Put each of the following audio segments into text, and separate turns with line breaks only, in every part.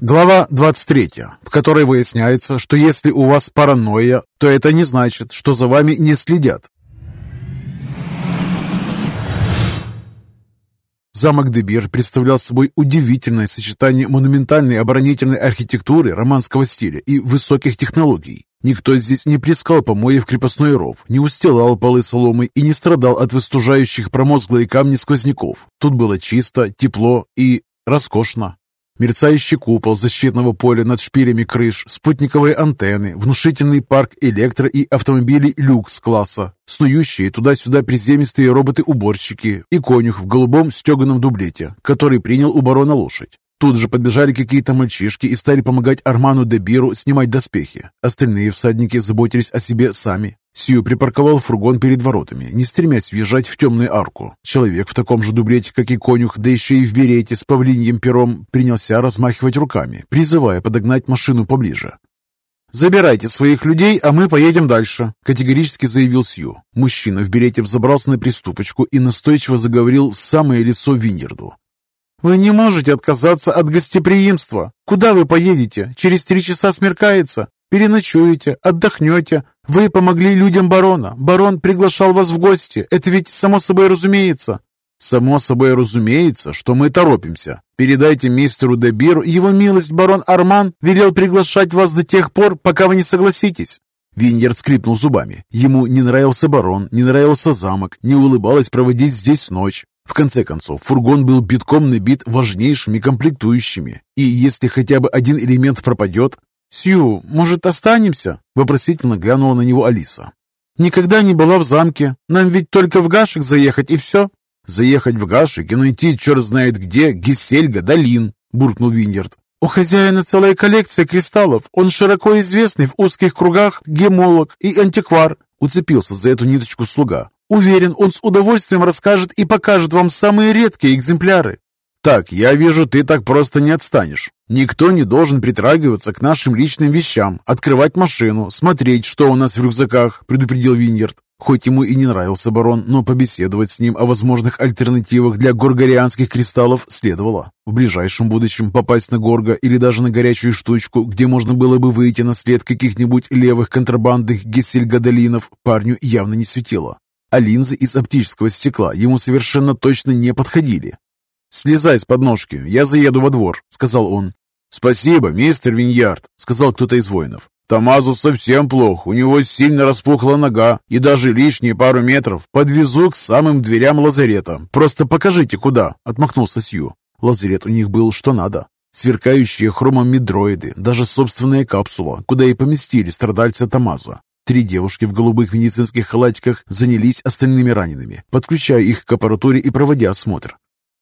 Глава 23, в которой выясняется, что если у вас паранойя, то это не значит, что за вами не следят. Замок Дебир представлял собой удивительное сочетание монументальной оборонительной архитектуры романского стиля и высоких технологий. Никто здесь не плескал помоев крепостной ров, не устилал полы соломой и не страдал от выстужающих промозглые камни сквозняков. Тут было чисто, тепло и роскошно. Мерцающий купол защитного поля над шпилями крыш, спутниковые антенны, внушительный парк электро- и автомобилей люкс-класса, снующие туда-сюда приземистые роботы-уборщики и конюх в голубом стеганом дублете, который принял у барона лошадь. Тут же подбежали какие-то мальчишки и стали помогать Арману Дебиру снимать доспехи. Остальные всадники заботились о себе сами. Сью припарковал фургон перед воротами, не стремясь въезжать в темную арку. Человек в таком же дублете, как и конюх, да еще и в берете с павлиньим пером, принялся размахивать руками, призывая подогнать машину поближе. «Забирайте своих людей, а мы поедем дальше», — категорически заявил Сью. Мужчина в берете взобрался на приступочку и настойчиво заговорил в самое лицо Винерду. «Вы не можете отказаться от гостеприимства. Куда вы поедете? Через три часа смеркается. Переночуете, отдохнете. Вы помогли людям барона. Барон приглашал вас в гости. Это ведь само собой разумеется». «Само собой разумеется, что мы торопимся. Передайте мистеру Дебиру, его милость барон Арман велел приглашать вас до тех пор, пока вы не согласитесь». Виньерд скрипнул зубами. Ему не нравился барон, не нравился замок, не улыбалось проводить здесь ночь. В конце концов, фургон был битком набит важнейшими комплектующими, и если хотя бы один элемент пропадет... «Сью, может, останемся?» — вопросительно глянула на него Алиса. «Никогда не была в замке. Нам ведь только в Гашек заехать, и все». «Заехать в Гашек и найти черт знает где Гессельга Долин», — буркнул Виньерд. «У хозяина целая коллекция кристаллов. Он широко известный в узких кругах гемолог и антиквар», — уцепился за эту ниточку слуга. Уверен, он с удовольствием расскажет и покажет вам самые редкие экземпляры. Так, я вижу, ты так просто не отстанешь. Никто не должен притрагиваться к нашим личным вещам, открывать машину, смотреть, что у нас в рюкзаках, предупредил Виньерд. Хоть ему и не нравился барон, но побеседовать с ним о возможных альтернативах для горгорианских кристаллов следовало. В ближайшем будущем попасть на горго или даже на горячую штучку, где можно было бы выйти на след каких-нибудь левых контрабандных гессельгадолинов, парню явно не светило а линзы из оптического стекла ему совершенно точно не подходили. «Слезай с подножки, я заеду во двор», — сказал он. «Спасибо, мистер Виньярд», — сказал кто-то из воинов. «Тамазу совсем плохо, у него сильно распухла нога, и даже лишние пару метров подвезу к самым дверям лазарета. Просто покажите, куда», — отмахнулся Сью. Лазарет у них был что надо. Сверкающие хромом медроиды, даже собственная капсула, куда и поместили страдальца Тамаза. Три девушки в голубых медицинских халатиках занялись остальными ранеными, подключая их к аппаратуре и проводя осмотр.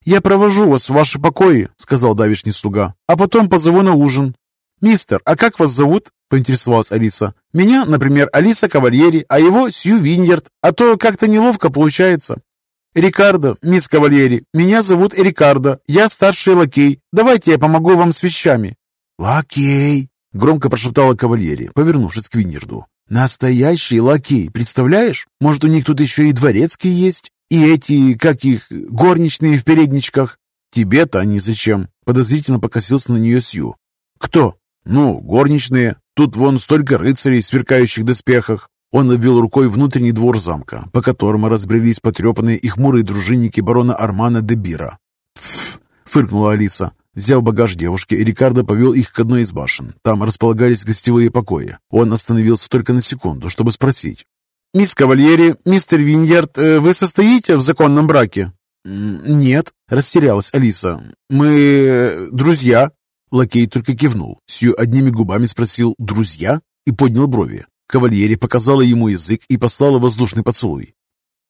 «Я провожу вас в ваши покои», — сказал давишний слуга, «а потом позову на ужин». «Мистер, а как вас зовут?» — поинтересовалась Алиса. «Меня, например, Алиса Кавальери, а его Сью Виньерд, а то как-то неловко получается». «Рикардо, мисс Кавальери, меня зовут Рикардо, я старший лакей. Давайте я помогу вам с вещами».
«Лакей», — громко прошептала Кавальери, повернувшись к Виньерду. Настоящий лакей, представляешь? Может, у них тут еще и дворецкий есть? И эти, как их, горничные в передничках? Тебе-то они зачем? Подозрительно покосился на нее Сью. Кто? Ну, горничные. Тут вон столько рыцарей в сверкающих доспехах. Он обвел рукой внутренний двор замка, по которому разбрелись потрепанные и хмурые дружинники барона Армана де Бира. «Пф!» — фыркнула Алиса. Взяв багаж девушки, Рикардо повел их к одной из башен. Там располагались гостевые покои. Он остановился только на секунду, чтобы спросить. «Мисс Кавальери, мистер Виньярд, э, вы состоите в законном браке?» «Нет», — растерялась Алиса. «Мы... Э, друзья». Лакей только кивнул. Сью одними губами спросил «друзья?» и поднял брови. Кавальери показала ему язык и послала воздушный поцелуй.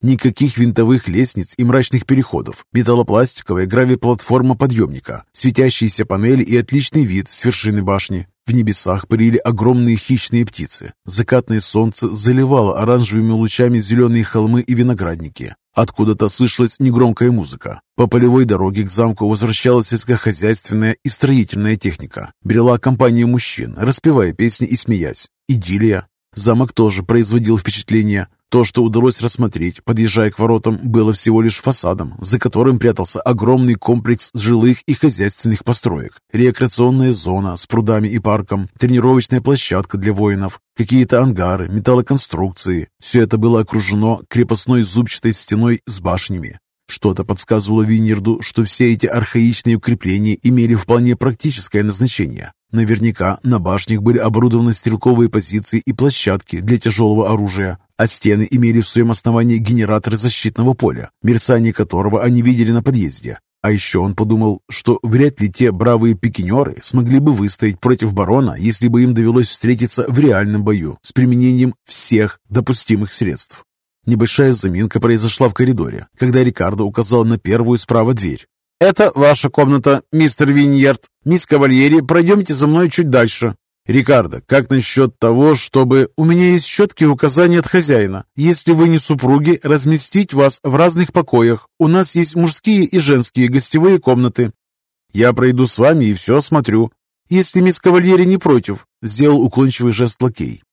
Никаких винтовых лестниц и мрачных переходов. Металлопластиковая гравиплатформа подъемника, светящиеся панели и отличный вид с вершины башни. В небесах парили огромные хищные птицы. Закатное солнце заливало оранжевыми лучами зеленые холмы и виноградники. Откуда-то слышалась негромкая музыка. По полевой дороге к замку возвращалась сельскохозяйственная и строительная техника. Брела компания мужчин, распевая песни и смеясь. Идиллия. Замок тоже производил впечатление.
То, что удалось рассмотреть, подъезжая к воротам, было всего лишь фасадом, за которым прятался огромный комплекс жилых и хозяйственных построек, рекреационная зона с прудами и парком, тренировочная площадка для воинов, какие-то ангары, металлоконструкции. Все это было окружено крепостной зубчатой стеной с башнями. Что-то подсказывало Винерду, что все эти архаичные укрепления имели вполне практическое назначение. Наверняка на башнях были оборудованы стрелковые позиции и площадки для тяжелого оружия, а стены имели в своем основании генераторы защитного поля, мерцание которого они видели на подъезде. А еще он подумал, что вряд ли те бравые пикинеры смогли бы выстоять против барона, если бы им довелось встретиться в реальном бою с применением всех допустимых средств. Небольшая заминка произошла в коридоре, когда Рикардо указал на первую справа дверь. «Это ваша комната, мистер Виньерд. Мисс Кавальери, пройдемте за мной чуть дальше». «Рикардо, как насчет того, чтобы...» «У меня есть четкие указания от хозяина. Если вы не супруги, разместить вас в разных покоях. У нас есть мужские и женские гостевые комнаты». «Я пройду с вами и все осмотрю». «Если мисс Кавальери не против», — сделал уклончивый жест лакей.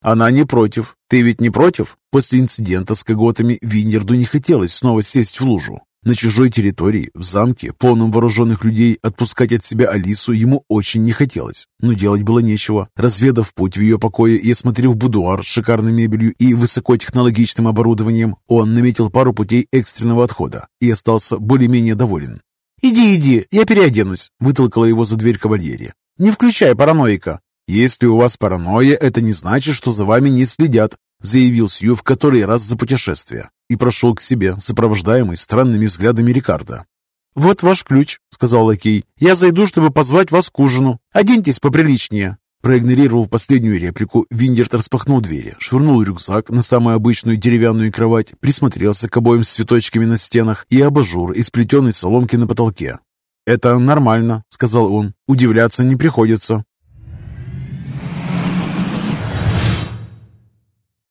Она не против. Ты ведь не против? После инцидента с коготами Винерду не хотелось снова сесть в лужу. На чужой территории, в замке, полном вооруженных людей, отпускать от себя Алису ему очень не хотелось. Но делать было нечего. Разведав путь в ее покое и осмотрев будуар с шикарной мебелью и высокотехнологичным оборудованием, он наметил пару путей экстренного отхода и остался более-менее доволен. «Иди, иди, я переоденусь», — вытолкала его за дверь кавальерия. «Не включай параноика». «Если у вас паранойя, это не значит, что за вами не следят», заявил Сью в который раз за путешествие и прошел к себе, сопровождаемый странными взглядами Рикардо. «Вот ваш ключ», — сказал лакей. «Я зайду, чтобы позвать вас к ужину. Оденьтесь поприличнее». Проигнорировав последнюю реплику, Виндерт распахнул двери, швырнул рюкзак на самую обычную деревянную кровать, присмотрелся к обоим с цветочками на стенах и абажур из плетеной соломки на потолке. «Это нормально», — сказал он. «Удивляться не приходится».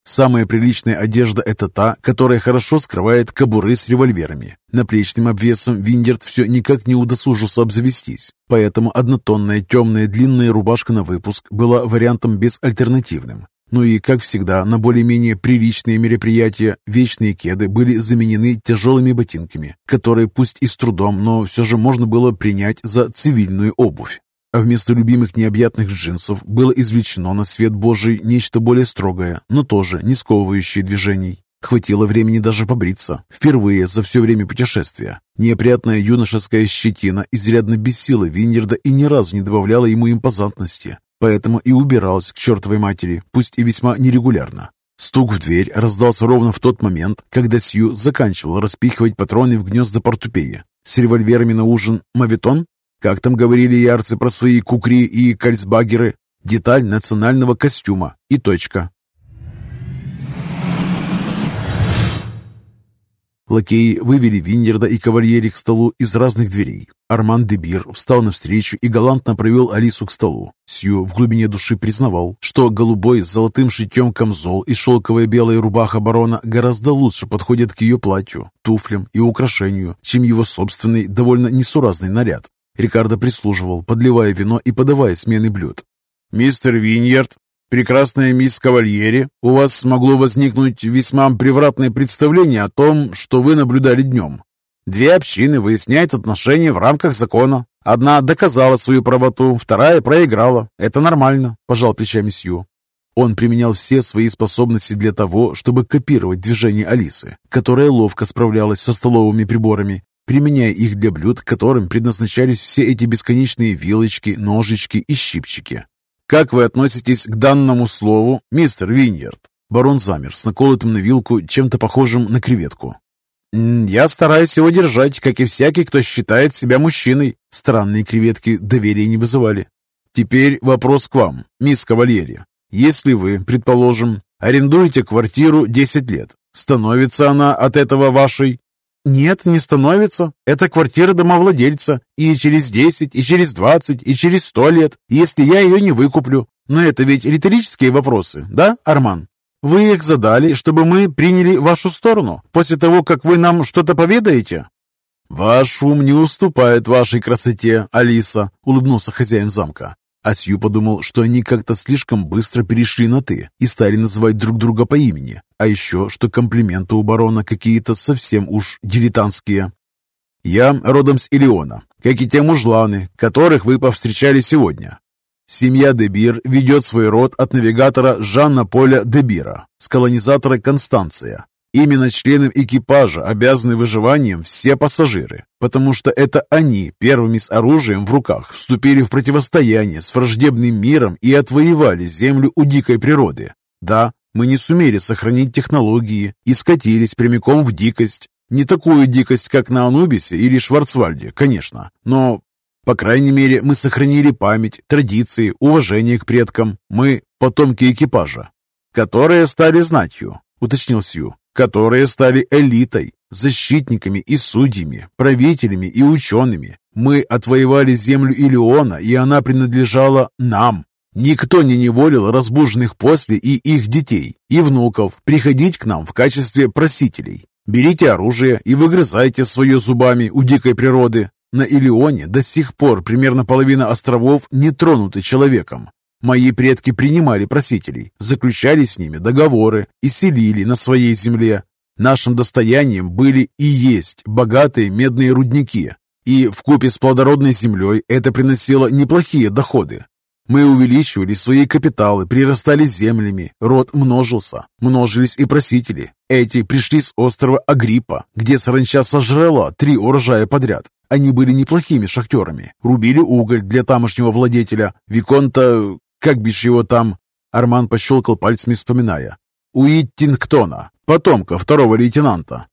Самая приличная одежда – это та, которая хорошо скрывает кобуры с револьверами. Наплечным обвесом Виндерт все никак не удосужился обзавестись, поэтому однотонная темная длинная рубашка на выпуск была вариантом безальтернативным. Ну и, как всегда, на более-менее приличные мероприятия вечные кеды были заменены тяжелыми ботинками, которые пусть и с трудом, но все же можно было принять за цивильную обувь а вместо любимых необъятных джинсов было извлечено на свет Божий нечто более строгое, но тоже не сковывающее движений. Хватило времени даже побриться. Впервые за все время путешествия. Неопрятная юношеская щетина изрядно бесила Виннерда и ни разу не добавляла ему импозантности. Поэтому и убиралась к чертовой матери, пусть и весьма нерегулярно. Стук в дверь раздался ровно в тот момент, когда Сью заканчивал распихивать патроны в гнезда портупеи. С револьверами на ужин «Мавитон» Как там говорили ярцы про свои кукри и кальцбагеры? Деталь национального костюма и точка. Лакеи вывели Виннерда и кавальери к столу из разных дверей. Арман Дебир встал навстречу и галантно провел Алису к столу. Сью в глубине души признавал, что голубой с золотым шитьем камзол и шелковая белая рубаха барона гораздо лучше подходят к ее платью, туфлям и украшению, чем его собственный довольно несуразный наряд. Рикардо прислуживал, подливая вино и подавая смены блюд. «Мистер Виньярд, прекрасная мисс Кавальери, у вас могло возникнуть весьма превратное представление о том, что вы наблюдали днем. Две общины выясняют отношения в рамках закона. Одна доказала свою правоту, вторая проиграла. Это нормально», – пожал плечами Сью. Он применял все свои способности для того, чтобы копировать движения Алисы, которая ловко справлялась со столовыми приборами применяя их для блюд, которым предназначались все эти бесконечные вилочки, ножички и щипчики. «Как вы относитесь к данному слову, мистер Виньерд?» Барон замер с наколотым на вилку чем-то похожим на креветку. «Я стараюсь его держать, как и всякий, кто считает себя мужчиной». Странные креветки доверия не вызывали. «Теперь вопрос к вам, мисс Кавальери. Если вы, предположим, арендуете квартиру 10 лет, становится она от этого вашей?» «Нет, не становится. Это квартира домовладельца. И через десять, и через двадцать, и через сто лет, если я ее не выкуплю. Но это ведь риторические вопросы, да, Арман? Вы их задали, чтобы мы приняли вашу сторону, после того, как вы нам что-то поведаете?» «Ваш ум не уступает вашей красоте, Алиса», — улыбнулся хозяин замка. А подумал, что они как-то слишком быстро перешли на «ты» и стали называть друг друга по имени. А еще, что комплименты у барона какие-то совсем уж дилетантские. «Я родом с Илиона, как и те мужланы, которых вы повстречали сегодня. Семья Дебир ведет свой род от навигатора Жанна Поля Дебира с колонизатора Констанция. Именно членам экипажа обязаны выживанием все пассажиры, потому что это они первыми с оружием в руках вступили в противостояние с враждебным миром и отвоевали землю у дикой природы. Да, мы не сумели сохранить технологии и скатились прямиком в дикость. Не такую дикость, как на Анубисе или Шварцвальде, конечно, но, по крайней мере, мы сохранили память, традиции, уважение к предкам. Мы потомки экипажа, которые стали знатью, уточнил Сью которые стали элитой, защитниками и судьями, правителями и учеными. Мы отвоевали землю Илиона, и она принадлежала нам. Никто не неволил разбуженных после и их детей, и внуков приходить к нам в качестве просителей. Берите оружие и выгрызайте свое зубами у дикой природы. На Илионе до сих пор примерно половина островов не тронуты человеком. Мои предки принимали просителей, заключали с ними договоры и селили на своей земле. Нашим достоянием были и есть богатые медные рудники, и в купе с плодородной землей это приносило неплохие доходы. Мы увеличивали свои капиталы, прирастали землями, род множился, множились и просители. Эти пришли с острова Агриппа, где саранча сожрала три урожая подряд. Они были неплохими шахтерами, рубили уголь для тамошнего владетеля, Виконта... Как бишь его там? Арман пощелкал пальцами, вспоминая. Уиттингтона, потомка второго лейтенанта.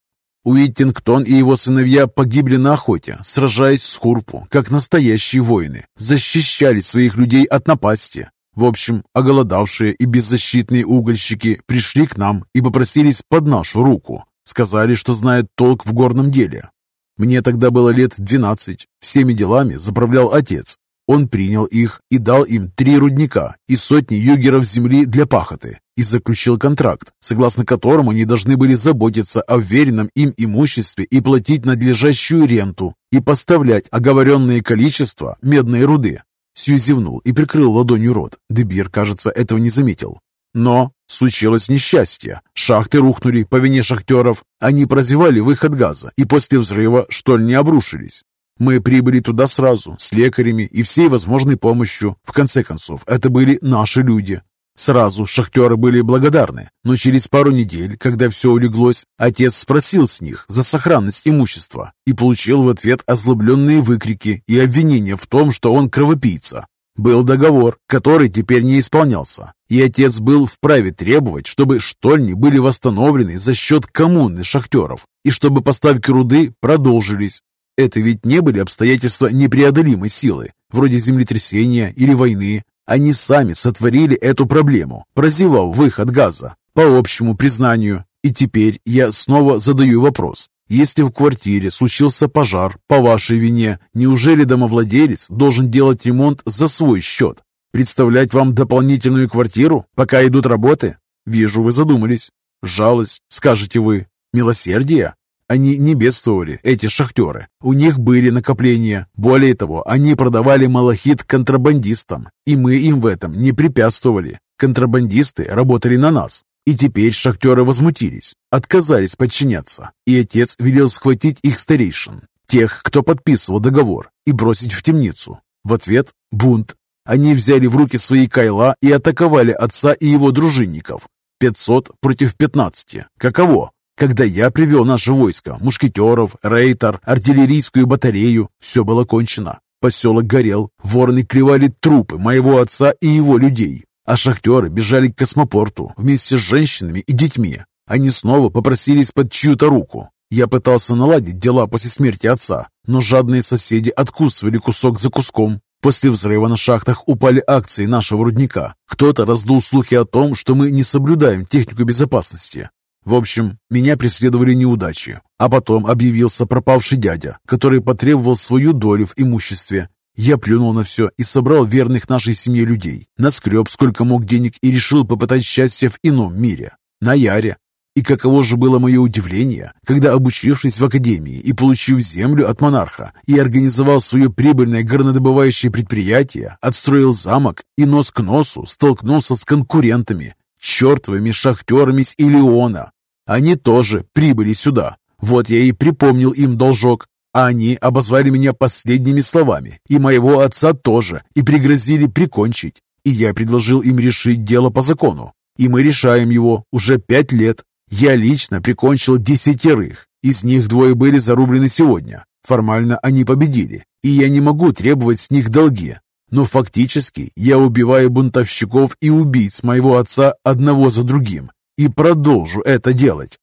Уиттингтон и его сыновья погибли на охоте, сражаясь с Хурпу, как настоящие воины, защищали своих людей от напасти. В общем, оголодавшие и беззащитные угольщики пришли к нам и попросились под нашу руку. Сказали, что знают толк в горном деле. Мне тогда было лет двенадцать. Всеми делами заправлял отец, он принял их и дал им три рудника и сотни югеров земли для пахоты и заключил контракт, согласно которому они должны были заботиться о веренном им имуществе и платить надлежащую ренту и поставлять оговоренное количество медной руды. Сью зевнул и прикрыл ладонью рот. Дебир, кажется, этого не заметил. Но случилось несчастье. Шахты рухнули по вине шахтеров. Они прозевали выход газа и после взрыва штольни обрушились. Мы прибыли туда сразу, с лекарями и всей возможной помощью. В конце концов, это были наши люди. Сразу шахтеры были благодарны, но через пару недель, когда все улеглось, отец спросил с них за сохранность имущества и получил в ответ озлобленные выкрики и обвинения в том, что он кровопийца. Был договор, который теперь не исполнялся, и отец был вправе требовать, чтобы штольни были восстановлены за счет коммуны шахтеров и чтобы поставки руды продолжились. Это ведь не были обстоятельства непреодолимой силы, вроде землетрясения или войны. Они сами сотворили эту проблему, прозевав выход газа, по общему признанию. И теперь я снова задаю вопрос. Если в квартире случился пожар по вашей вине, неужели домовладелец должен делать ремонт за свой счет? Представлять вам дополнительную квартиру, пока идут работы? Вижу, вы задумались. Жалость, скажете вы. Милосердие? Они не бедствовали, эти шахтеры. У них были накопления. Более того, они продавали малахит контрабандистам, и мы им в этом не препятствовали. Контрабандисты работали на нас. И теперь шахтеры возмутились, отказались подчиняться, и отец велел схватить их старейшин, тех, кто подписывал договор, и бросить в темницу. В ответ – бунт. Они взяли в руки свои кайла и атаковали отца и его дружинников. 500 против 15. Каково? Когда я привел наше войско, мушкетеров, рейтер, артиллерийскую батарею, все было кончено. Поселок горел, вороны клевали трупы моего отца и его людей, а шахтеры бежали к космопорту вместе с женщинами и детьми. Они снова попросились под чью-то руку. Я пытался наладить дела после смерти отца, но жадные соседи откусывали кусок за куском. После взрыва на шахтах упали акции нашего рудника. Кто-то раздул слухи о том, что мы не соблюдаем технику безопасности. В общем, меня преследовали неудачи, а потом объявился пропавший дядя, который потребовал свою долю в имуществе. Я плюнул на все и собрал верных нашей семье людей, наскреб сколько мог денег и решил попытать счастье в ином мире, на Яре. И каково же было мое удивление, когда, обучившись в академии и получив землю от монарха и организовал свое прибыльное горнодобывающее предприятие, отстроил замок и нос к носу столкнулся с конкурентами, чертовыми шахтерами с Илиона. Они тоже прибыли сюда. Вот я и припомнил им должок, а они обозвали меня последними словами, и моего отца тоже, и пригрозили прикончить. И я предложил им решить дело по закону. И мы решаем его уже пять лет. Я лично прикончил десятерых. Из них двое были зарублены сегодня. Формально они победили, и я не могу требовать с них долги. Но фактически я убиваю бунтовщиков и убийц моего отца одного за другим. И продолжу это делать.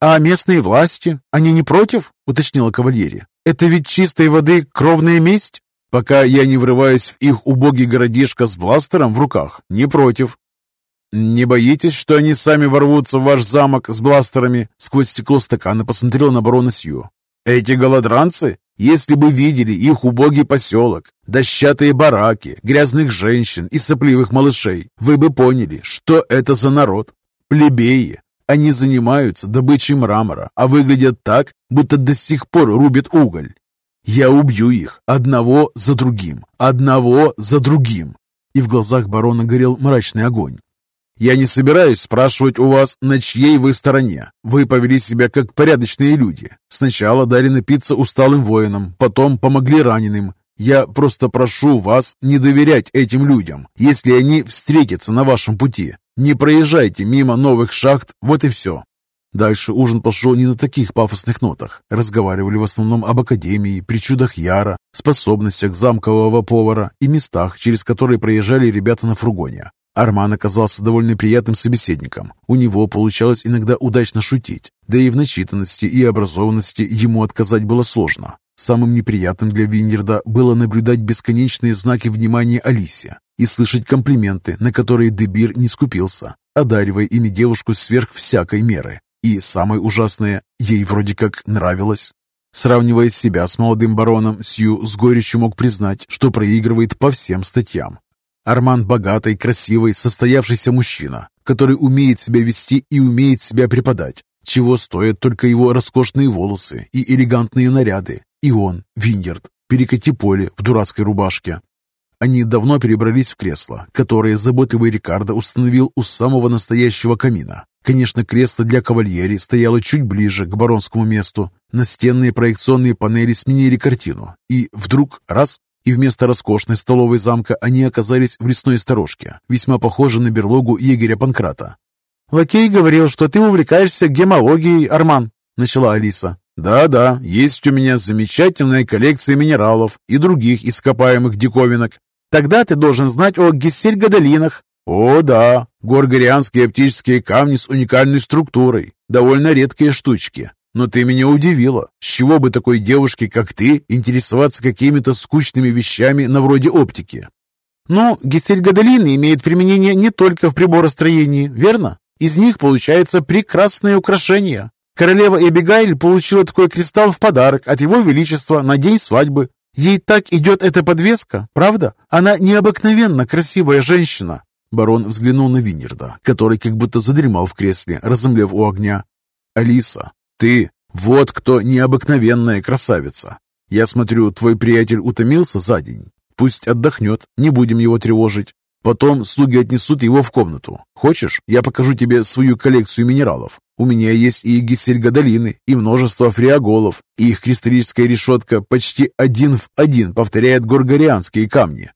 «А местные власти, они не против?» — уточнила кавальери. «Это ведь чистой воды кровная месть?» «Пока я не врываюсь в их убогий городишко с бластером в руках, не против. «Не боитесь, что они сами ворвутся в ваш замок с бластерами?» Сквозь стекло стакана посмотрел на барона Сью. «Эти голодранцы? Если бы видели их убогий поселок, дощатые бараки, грязных женщин и сопливых малышей, вы бы поняли, что это за народ. Плебеи. Они занимаются добычей мрамора, а выглядят так, будто до сих пор рубят уголь. Я убью их одного за другим, одного за другим». И в глазах барона горел мрачный огонь. Я не собираюсь спрашивать у вас, на чьей вы стороне. Вы повели себя как порядочные люди. Сначала дали напиться усталым воинам, потом помогли раненым. Я просто прошу вас не доверять этим людям, если они встретятся на вашем пути. Не проезжайте мимо новых шахт, вот и все. Дальше ужин пошел не на таких пафосных нотах. Разговаривали в основном об академии, причудах Яра, способностях замкового повара и местах, через которые проезжали ребята на фургоне. Арман оказался довольно приятным собеседником. У него получалось иногда удачно шутить, да и в начитанности и образованности ему отказать было сложно. Самым неприятным для Виньерда было наблюдать бесконечные знаки внимания Алисе и слышать комплименты, на которые Дебир не скупился, одаривая ими девушку сверх всякой меры. И самое ужасное, ей вроде как нравилось. Сравнивая себя с молодым бароном, Сью с горечью мог признать, что проигрывает по всем статьям. Арман богатый, красивый, состоявшийся мужчина, который умеет себя вести и умеет себя преподать, чего стоят только его роскошные волосы и элегантные наряды. И он, Виньерд, перекати поле в дурацкой рубашке. Они давно перебрались в кресло, которое заботливый Рикардо установил у самого настоящего камина. Конечно, кресло для кавальери стояло чуть ближе к баронскому месту. Настенные проекционные панели сменили картину. И вдруг, раз, и вместо роскошной столовой замка они оказались в лесной сторожке, весьма похожей на берлогу егеря Панкрата. «Лакей говорил, что ты увлекаешься гемологией, Арман», — начала Алиса. «Да-да, есть у меня замечательная коллекция минералов и других ископаемых диковинок. Тогда ты должен знать о гессель-гадолинах». «О, да, горгорианские оптические камни с уникальной структурой, довольно редкие штучки. Но ты меня удивила. С чего бы такой девушке, как ты, интересоваться какими-то скучными вещами на вроде оптики? Ну, гистель-гадолины имеют применение не только в приборостроении, верно? Из них получаются прекрасные украшения. Королева Эбигайль получила такой кристалл в подарок от его величества на день свадьбы. Ей так идет эта подвеска, правда? Она необыкновенно красивая женщина. Барон взглянул на Винерда, который как будто задремал в кресле, разомлев у огня. «Алиса, ты вот кто необыкновенная красавица. Я смотрю, твой приятель утомился за день. Пусть отдохнет, не будем его тревожить. Потом слуги отнесут его в комнату. Хочешь, я покажу тебе свою коллекцию минералов? У меня есть и гиссельгадолины, и множество фриоголов, их кристаллическая решетка почти один в один повторяет горгорианские камни.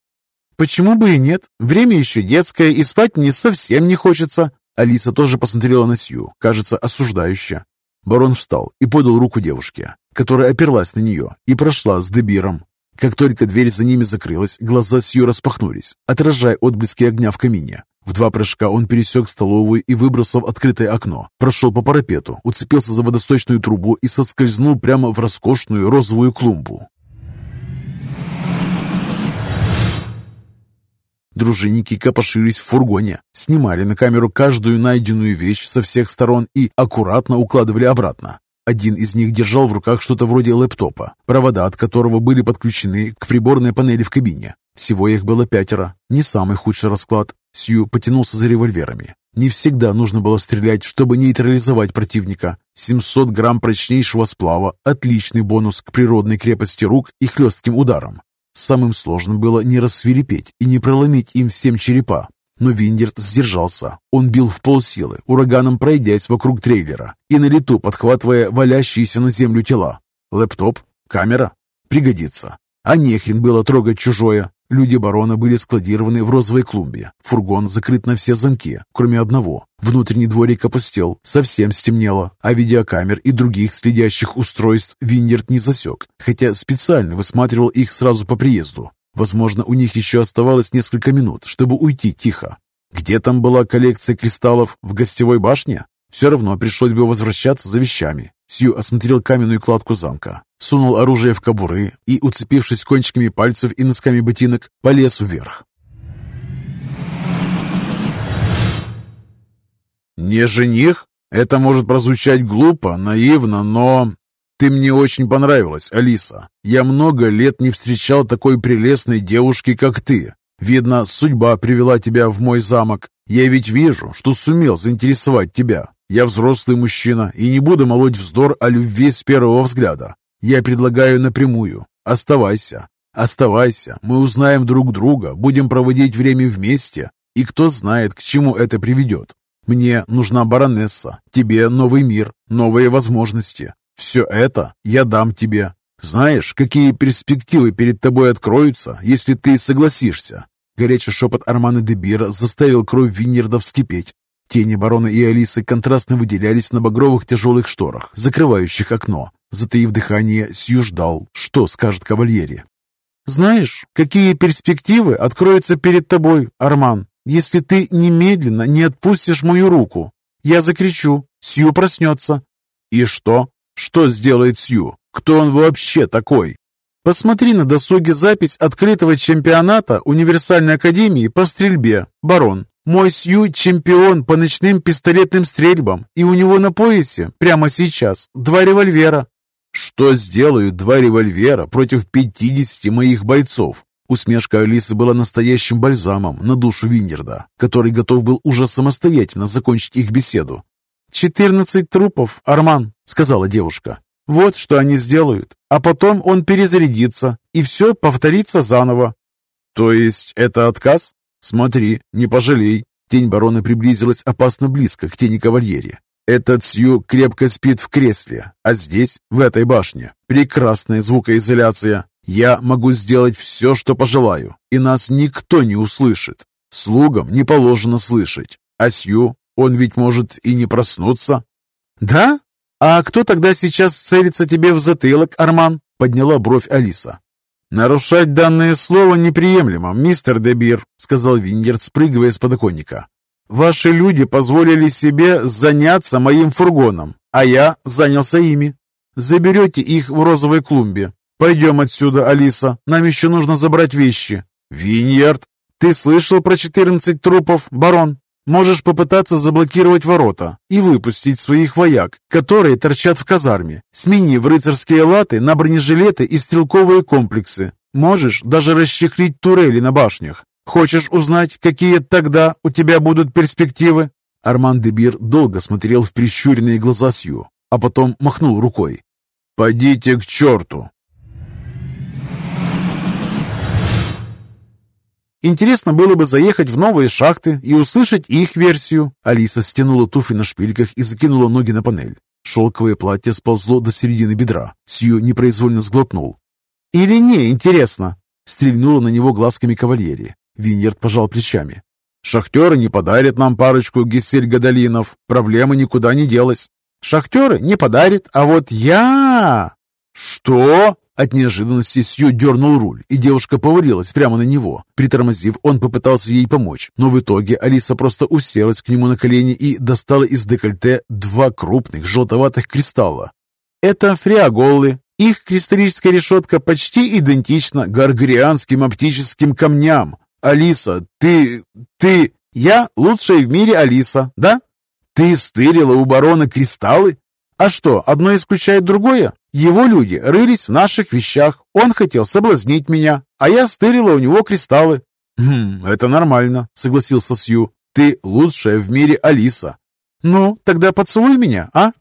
Почему бы и нет? Время еще детское, и спать мне совсем не хочется. Алиса тоже посмотрела на Сью, кажется, осуждающе. Барон встал и подал руку девушке, которая оперлась на нее и прошла с Дебиром. Как только дверь за ними закрылась, глаза Сью распахнулись, отражая отблески огня в камине. В два прыжка он пересек столовую и, выбросив открытое окно, прошел по парапету, уцепился за водосточную трубу и соскользнул прямо в роскошную розовую клумбу. Дружинники копошились в фургоне, снимали на камеру каждую найденную вещь со всех сторон и аккуратно укладывали обратно. Один из них держал в руках что-то вроде лэптопа, провода от которого были подключены к приборной панели в кабине. Всего их было пятеро. Не самый худший расклад. Сью потянулся за револьверами. Не всегда нужно было стрелять, чтобы нейтрализовать противника. 700 грамм прочнейшего сплава – отличный бонус к природной крепости рук и хлестким ударам. Самым сложным было не рассверепеть и не проломить им всем черепа. Но Виндерт сдержался. Он бил в полсилы, ураганом пройдясь вокруг трейлера и на лету подхватывая валящиеся на землю тела. Лэптоп? Камера? Пригодится. А нехрен было трогать чужое. Люди барона были складированы в розовой клумбе. Фургон закрыт на все замки, кроме одного. Внутренний дворик опустел, совсем стемнело, а видеокамер и других следящих устройств Виннерт не засек, хотя специально высматривал их сразу по приезду. Возможно, у них еще оставалось несколько минут, чтобы уйти тихо. Где там была коллекция кристаллов? В гостевой башне? Все равно пришлось бы возвращаться за вещами. Сью осмотрел каменную кладку замка, сунул оружие в кобуры и, уцепившись кончиками пальцев и носками ботинок, полез вверх. «Не жених? Это может прозвучать глупо, наивно, но...» «Ты мне очень понравилась, Алиса. Я много лет не встречал такой прелестной девушки, как ты. Видно, судьба привела тебя в мой замок. Я ведь вижу, что сумел заинтересовать тебя. Я взрослый мужчина и не буду молоть вздор о любви с первого взгляда. Я предлагаю напрямую. Оставайся. Оставайся. Мы узнаем друг друга, будем проводить время вместе. И кто знает, к чему это приведет. Мне нужна баронесса, тебе новый мир, новые возможности. Все это я дам тебе. Знаешь, какие перспективы перед тобой откроются, если ты согласишься?» Горячий шепот Армана Дебира заставил кровь Винерда вскипеть. Тени барона и Алисы контрастно выделялись на багровых тяжелых шторах, закрывающих окно. Затаив дыхание, Сью ждал, что скажет кавальери. «Знаешь, какие перспективы откроются перед тобой, Арман, если ты немедленно не отпустишь мою руку? Я закричу, Сью проснется». «И что? Что сделает Сью? Кто он вообще такой?» Посмотри на досуге запись открытого чемпионата Универсальной Академии по стрельбе, барон. Мой Сью чемпион по ночным пистолетным стрельбам, и у него на поясе прямо сейчас два револьвера. Что сделают два револьвера против пятидесяти моих бойцов? Усмешка Алисы была настоящим бальзамом на душу Виннерда, который готов был уже самостоятельно закончить их беседу. «Четырнадцать трупов, Арман», — сказала девушка. «Вот что они сделают, а потом он перезарядится, и все повторится заново». «То есть это отказ?» «Смотри, не пожалей!» Тень барона приблизилась опасно близко к тени кавальери. Этот Сью крепко спит в кресле, а здесь, в этой башне, прекрасная звукоизоляция. Я могу сделать все, что пожелаю, и нас никто не услышит. Слугам не положено слышать. А Сью, он ведь может и не проснуться. «Да? А кто тогда сейчас целится тебе в затылок, Арман?» Подняла бровь Алиса. «Нарушать данное слово неприемлемо, мистер Дебир», — сказал Виндерт, спрыгивая с подоконника. «Ваши люди позволили себе заняться моим фургоном, а я занялся ими. Заберете их в розовой клумбе. Пойдем отсюда, Алиса, нам еще нужно забрать вещи». «Виньерд, ты слышал про четырнадцать трупов, барон?» Можешь попытаться заблокировать ворота и выпустить своих вояк, которые торчат в казарме, сменив рыцарские латы на бронежилеты и стрелковые комплексы. Можешь даже расчехлить турели на башнях. Хочешь узнать, какие тогда у тебя будут перспективы?» Арман Дебир долго смотрел в прищуренные глаза Сью, а потом махнул рукой. «Пойдите к черту!
Интересно было бы заехать в новые шахты и услышать их версию. Алиса стянула туфли на шпильках и закинула ноги на панель. Шелковое платье сползло до середины бедра. Сью непроизвольно сглотнул. «Или не, интересно?» Стрельнула на него глазками кавальерии. Виньерд пожал плечами. «Шахтеры не подарят нам парочку гессель-гадолинов. Проблема никуда не делась». «Шахтеры не подарят, а вот я...» «Что?» От неожиданности Сью дернул руль, и девушка повалилась прямо на него. Притормозив, он попытался ей помочь, но в итоге Алиса просто уселась к нему на колени и достала из декольте два крупных желтоватых кристалла. «Это фриаголы. Их кристаллическая решетка почти идентична гаргорианским оптическим камням. Алиса, ты... ты... Я лучшая в мире Алиса, да? Ты стырила у барона кристаллы? А что, одно исключает другое? Его люди рылись в наших вещах, он хотел соблазнить меня, а я стырила у него кристаллы».
«Хм, это нормально», — согласился Сью. «Ты лучшая в мире Алиса».
«Ну, тогда поцелуй меня, а?»